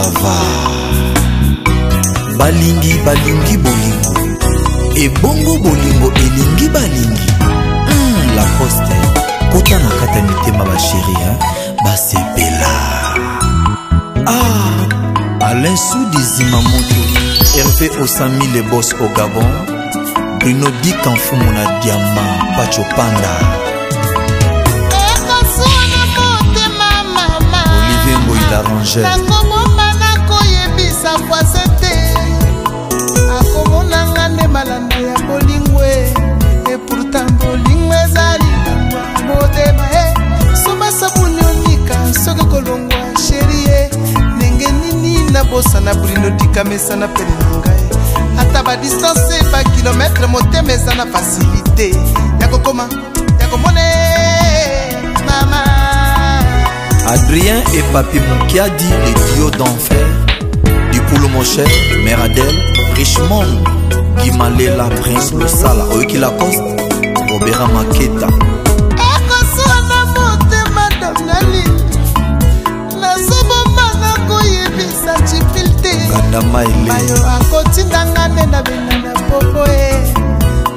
bava balingi balingi bolingo ebongo bolingo elingi balingi mm, la poste kota na kati ya mitema basheria basepela ah, alain sudizima moto herve osami le bos au gabon bruno dikanfumu na diama pachopanda olivier ngoilarangere na kwase te akomonanga nde malanda ya bolingo e epurtan bolingo ezali motema e eh. soma sabuni onika soki kolongwa sheri e eh. ndenge nini nabosana bolino dikamesana pene na ngai ata badistance bakilometre motema eza na fasilite ya kokoma ya komona eh, mama adrien et papi mokiadi les duo d'enfer ekulu mon cher mère adel richmond gimalela prince losala oyoki lacoste robera maketa ekosuwa na motema damnali nazobomanga koyebisa cipil te gandamaeleyo akotindanga nde na benana popo e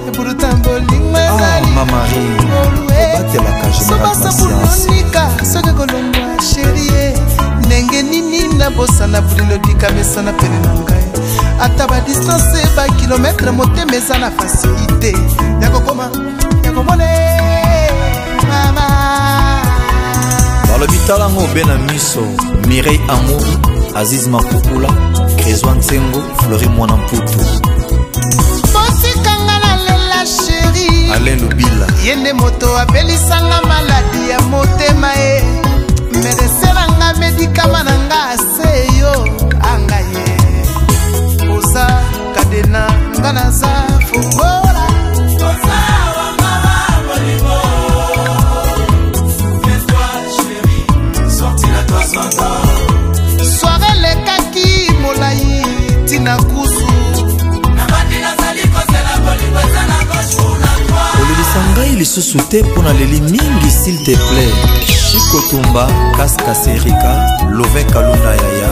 eburutambolingmanaliolue ah, sobasabulonika soki kolongwa sherie e. ndenge nini nabosana bulilodi kabesana pene na ngai ata badistance bakilometre motema eza na fasilité ya kokoma ya komona mama balobi talango obe na miso mirei amori aziz mapukula krezwa ntsengo flori mwana mputu botikanga nalela sheri alain lobila ye nde moto apelisanga maladi ya motema e eh. lisusu te mpo na leli mingi s'il te plait chikotumba kaskaserika love kalunda yaya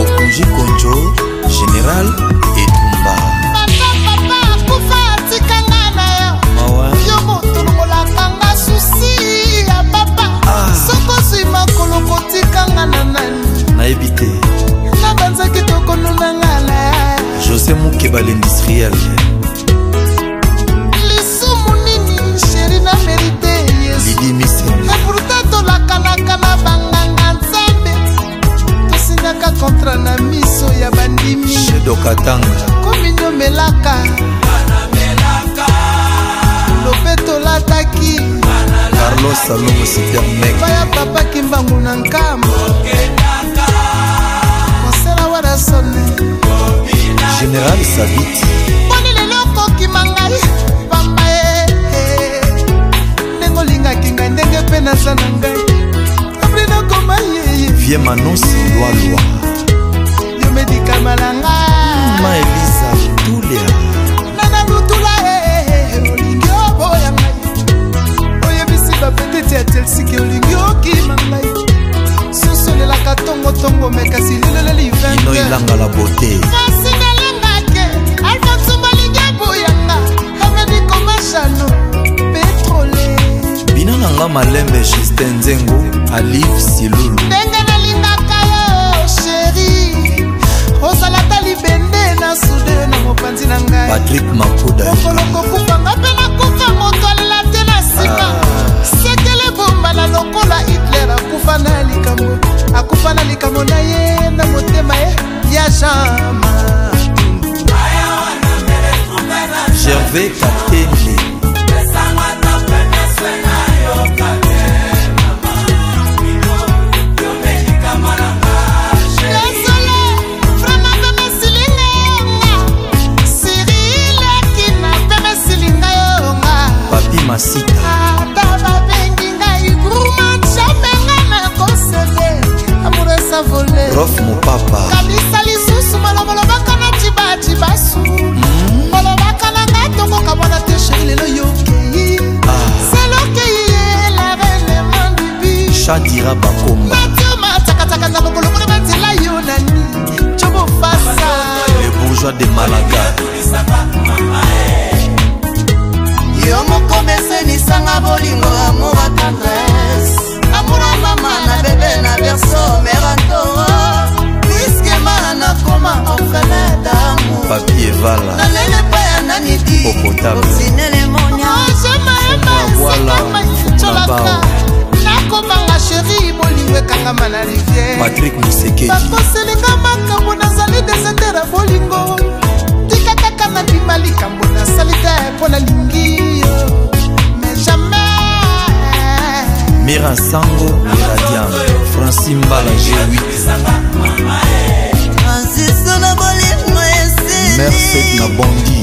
okuji konjo général melaka lope tolataki epai ya papa kimbangu na nkambo mosela wadasone général saviti mponi lelo okokima ngai pamba e ndenge olingaki ngai ndenge mpe naza na ngai abrinakoma yeye vie manos lwa lwa bongo ntongo mekasi lileleli vino ilanga la beauté fasinalengake alfonso balinga boyanga hamedi komashano petrole bino na nga malembe justin nzengo alif silulu ndenge nalingaka yo sheri ozalata libende na sude na mopanzi na ngai patrik makuda mokolo koku veka kenje papi masika ata babengi ngai gruma jambenga nakosele amour esa vole rof mopapa elira bakomba matiomatakataka na lokolokoli banzela yo nani cobofasa le bourgeois de malaga yo mokomesenisanga bolingo amour a tendresse amour a mama na bebe na berso meranto koselinga makambo nazali deseter ya bolingo tika kaka nabima likambo nasali te mpo nalingi yo mais jamais mira sango iradian franci mbala g8 merced na bondi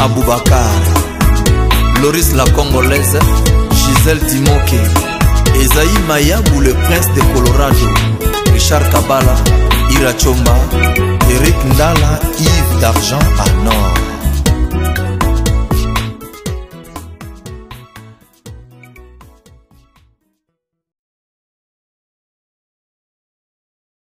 abubakar loris la congolaise gisele timoke ezayi mayabu le prince de colorado richard kabala irachomba erik ndala ive d'argent anor